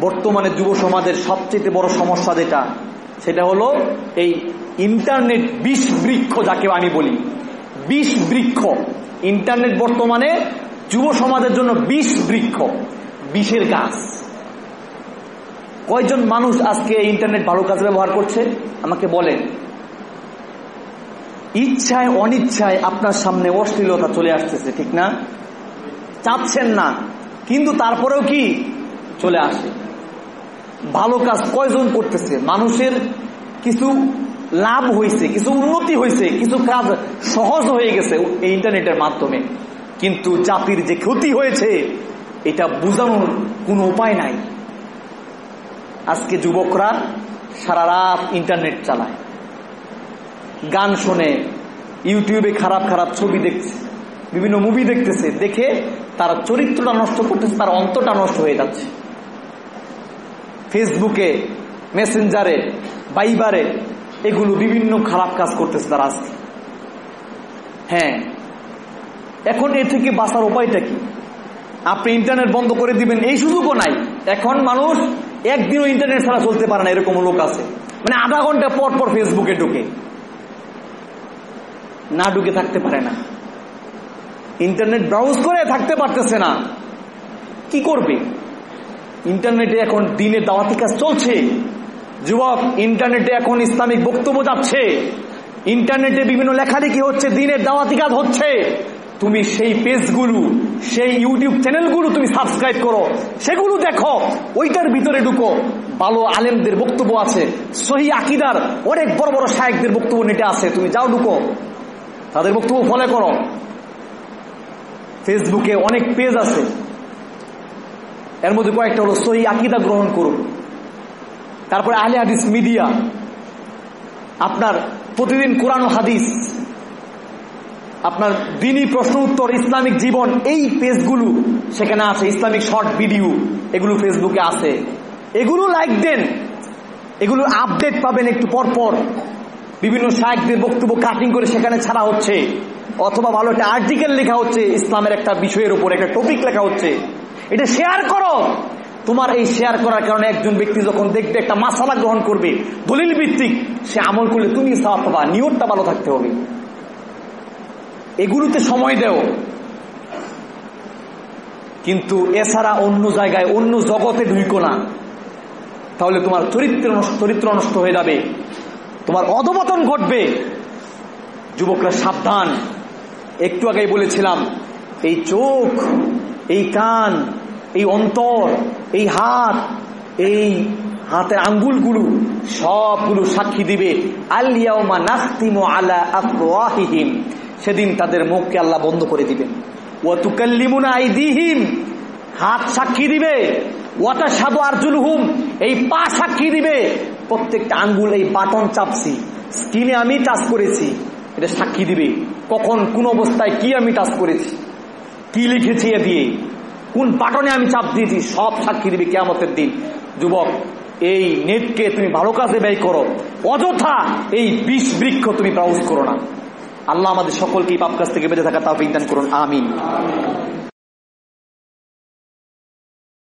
বর্তমানে যুব সমাজের সবচেয়ে বড় সমস্যা যেটা, সেটা হলো এই ইন্টারনেট বিষ বৃক্ষ যাকে আমি বলি। বিষ বৃক্ষ ইন্টারনেট বর্তমানে যুব সমাজের জন্য বিষ বৃক্ষ বিষের গাছ। কয়জন মানুষ আজকে ইন্টারনেট ভালো কাজে ব্যবহার করছে? আমাকে বলেন। ইচ্ছায়, অনিচ্ছায় আপনার সামনে অশ্লীলতা চলে আসতেছে, ঠিক না? চাচ্ছেন না। কিন্তু তারপরেও কি? চলে আসে। ভালো কাজ কয়জন করতেছে? মানুষের কিছু লাভ হয়েছে কিছু উন্নতি হয়েছে কিছু কাজ সহজ হয়ে গেছে এই ইন্টারনেটের মাধ্যমে। কিন্তু জাতির যে ক্ষতি হয়েছে, এটা বোঝানোর কোনো উপায় নাই। আজকে যুবকরা সারা রাত ইন্টারনেট চালায়। গান শোনে, ইউটিউবে খারাপ খারাপ ছবি দেখছে, বিভিন্ন মুভি দেখতেছে, দেখে তার চরিত্রটা নষ্ট করতেছে, তার অন্তটা নষ্ট হয়ে যাচ্ছে। ফেসবুকে মেসেঞ্জারে বাইবারে এগুলো বিভিন্ন খারাপ কাজ করতেছে তারা আজকে। হ্যাঁ এখন এ থেকে বাঁচার উপায়টা কি? আপনি ইন্টারনেট বন্ধ করে দিবেন, এই সুযোগও নাই। এখন মানুষ একদিনও ইন্টারনেট ছাড়া চলতে পারে না, এরকম লোক আছে। মানে আধা ঘণ্টা পর পর ফেসবুকে ঢুকে। না ঢুকে থাকতে পারে না। ইন্টারনেট ব্রাউজ করে থাকতে পারতেছে না। কি করবে? ইন্টারনেটে এখন দিনের দাওয়াতি কাজ চলছে। যুবক, ইন্টারনেটে এখন ইসলামিক বক্তব্য যাচ্ছে। ইন্টারনেটে বিভিন্ন লেখালেখি হচ্ছে দিনের দাওয়াতি কাজ হচ্ছে। তুমি সেই পেজগুলো, সেই ইউটিউব চ্যানেলগুলো তুমি সাবস্ক্রাইব করো, সেগুলো দেখো, ওইটার ভিতরে ঢুকো। ভালো আলেমদের বক্তব্য আছে, সহি আকিদার অনেক বড় বড় শায়েকদের বক্তব্য নেটে আছে, তুমি যাও ঢুকো। তাদের বক্তব্য ফলে করো। ফেসবুকে অনেক পেজ আছে। এর মধ্যে কয়েকটা হলো সহি আকিদা গ্রহণ করুন। তারপরে আলে হাদিস মিডিয়া, আপনার প্রতিদিন কোরআন হাদিস, আপনার দিনই প্রশ্ন উত্তর, ইসলামিক জীবন, এই পেজগুলো সেখানে আছে, ইসলামিক শর্ট ভিডিও, এগুলো ফেসবুকে আছে। এগুলো লাইক দেন এগুলোর আপডেট পাবেন একটু পর পর। বিভিন্ন শায়কদের বক্তব্য কাটিং করে সেখানে ছাড়া হচ্ছে, অথবা ভালো একটা আর্টিকেল লেখা হচ্ছে, ইসলামের একটা বিষয়ের উপর, একটা টপিক লেখা হচ্ছে। এটা শেয়ার করো। তোমার এই শেয়ার করার কারণে একজন ব্যক্তি যখন দেখবে একটা মাসালা গ্রহণ করবে দলিল ভিত্তিক সে আমল করলে তুমি সাফ পাবা, নিয়তটা ভালো থাকতে হবে। এগুলোতে সময় দেও। কিন্তু এছাড়া অন্য জায়গায়, অন্য জগতে ঢুইকো না। তাহলে তোমার চরিত্র চরিত্র নষ্ট হয়ে যাবে। তোমার অধপতন ঘটবে। যুবকরা সাবধান। একটু আগেই বলেছিলাম, এই চোখ এই কান, এই অন্তর, এই হাত, এই হাতের আঙ্গুলগুলো সবগুলো সাক্ষী দিবে। আলিয়াউমা নাখতিমু আলা আফওয়াহিহিম। সেদিন তাদের মুখকে আল্লাহ বন্ধ করে দিবেন। ওয়া তুকাল্লিমুনা আইদিহিম। হাত সাক্ষী দিবে। ওয়াটা সাদু আরজুল হুম এই পা সাক্ষী দিবে। প্রত্যেকটা আঙ্গুল এই বাটন চাপছি। স্কিনে আমি টাচ করেছি। এটা সাক্ষী দিবে। কখন কোন অবস্থায় কি আমি টাচ করেছি? কি লিখেছি এ দিয়ে? কোন পাটনে আমি চাপ দিয়েছি? সব সাক্ষী দিবি কেমতের দিন। যুবক, এই নেটকে তুমি ভালো কাজে ব্যয় করো। অযথা এই বিষ বৃক্ষ তুমি ব্রাউজ করো না। আল্লাহ আমাদের সকলকে পাপ কাছ থেকে বেঁচে থাকা তাও বিজ্ঞান করুন। আমিন।